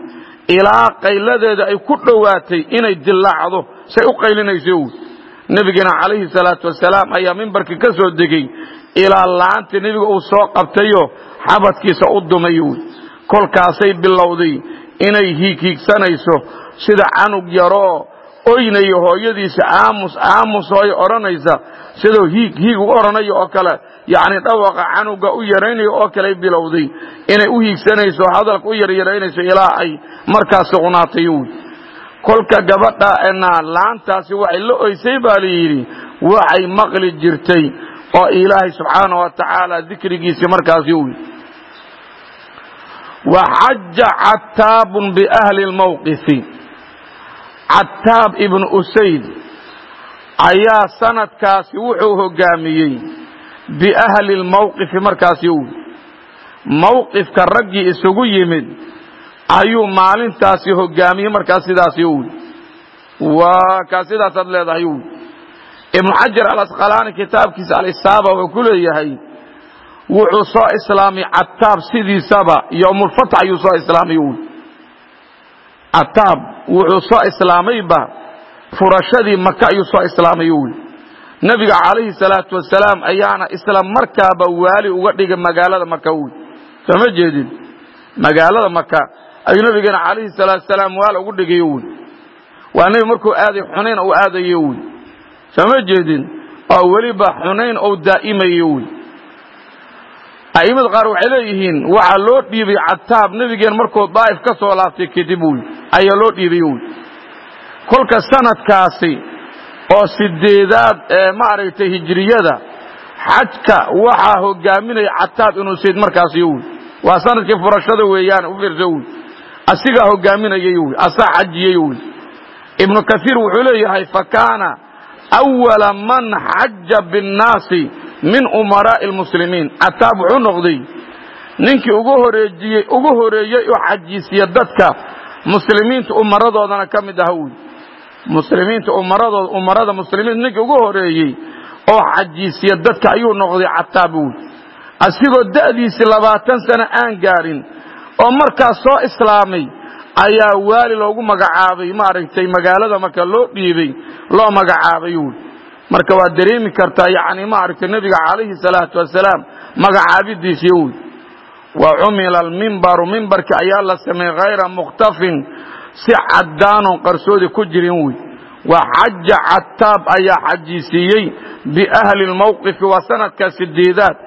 ilaa qayladeeda ay ku dhowaatay inay dillaacdo say u qaylinayso wy nebigeena calayhi salaatu wasalaam ayaa mimbarkii ka soo degey ilaa laanta nebiga uu soo qabtayo xabadkiisa u dumay wy kolkaasay bilowday inay hiighiigsanayso sida canug yaroo oynayo hooyadiisa aamus aamus hooy odhanaysa sidoo hiig hiig u odhanayo oo kale. Yacni dhawaqa canuga u yaraynayo oo kale bilowday. Inay u hiigsanayso hadalka u yaryaraynayso ilaa ay markaas suqnaatay wy kolka gabadha laantaasi waxay la oysay baa layidhi waxay maqli jirtay oo ilaahay subxaana wa tacaala dikrigiisii markaasi wy waxaja cataabun biahli lmawqifi cataab ibnu usayd ayaa sanadkaasi wuxuu hogaamiyey biahli lmawqifi markaasi wy mawqifka raggii isugu yimid ayuu maalintaasi hogaamiyey markaas sidaasi wy waa kaa sidaasaad leedahay ibnu xajar alasqalaani kitaabkiisa alisaaba wuxuu ku leeyahay wuxuu soo islaamay cataab sidiisaba yowmulfatx ayuu soo islaamay cataab wuxuu soo islaamayba furashadii maka ayuu soo islaamay wy nebiga calayhi salaatu wasalaam ayaana isla markaaba waali uga dhigay magaalada maka wy sooma jeedin? Magaalada maka ayuu nabigeena calayhi salaatu wasalaam waali ugu dhigayo wy waa nebi markuu aaday xunayn uu aadayo wy sooma jeedin oo weliba xunayn ou daa'imayo wy a'immada qaar waxay leeyihiin waxaa loo dhiibay cataab nebigeen markuu daa'if ka soo laaftay kadib wy ayaa loo dhiibay wy kolka sanadkaasi oo sideedaad ee maaragtay hijriyada xajka waxaa hogaaminaya cataab inuu sayd markaasi wy waa sannadkii furashada weeyaan u fiirsa wy asigaa hogaaminayay wy asaa xajiyey wy ibnu kaiir wuxuu leeyahay fakaana awala man xaja binnaasi min umaraa'i lmuslimiin cataab wuxuu noqday ninkii ugu horeeyey oo xajiisiya dadka muslimiinta umaradoodana ka mid aha wy muslimiinta umaradooda umarada muslimiinta ninkii ugu horeeyey oo xajiisiya dadka ayuu noqday cataab wy asigoo da'diisii labaatan sano aan gaarin oo markaas soo islaamay ayaa waali loogu magacaabay maaragtay magaalada marka loo dhiibay loo magacaabay wy marka waad dareemi kartaa yani maaragtay nebiga calayhi salaatu wasalaam magacaabidiisii wy wa cumila almimbaru mimbarki ayaa la sameeyey hayra mukhtafin si caddaanon qarsoodi ku jirin wy wa xaja cataab ayaa xajiisiiyey biahli lmawqifi waa sanadka sideedaad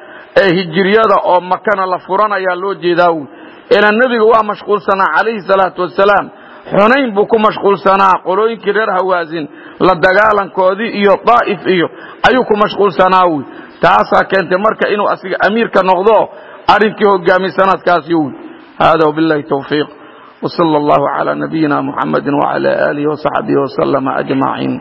ee hijiriyada oo makana la furanayaa loo jeedaa wy ila nebiga waa mashquulsanaa calayhi salaatu wasalaam xunayn buu ku mashquulsanaa qolooyinkii reer hawaasin la dagaalankoodii iyo daa'if iyo ayuu ku mashquulsanaa wy taasaa keentay marka inuu asiga amiirka noqdo arrinkii hogaamiy sanadkaasi wy hada wbillahi towfiiq wsala allahu calaa nabiyina muxamadi wcala aalihi wasaxbihi wasalama ajmaciin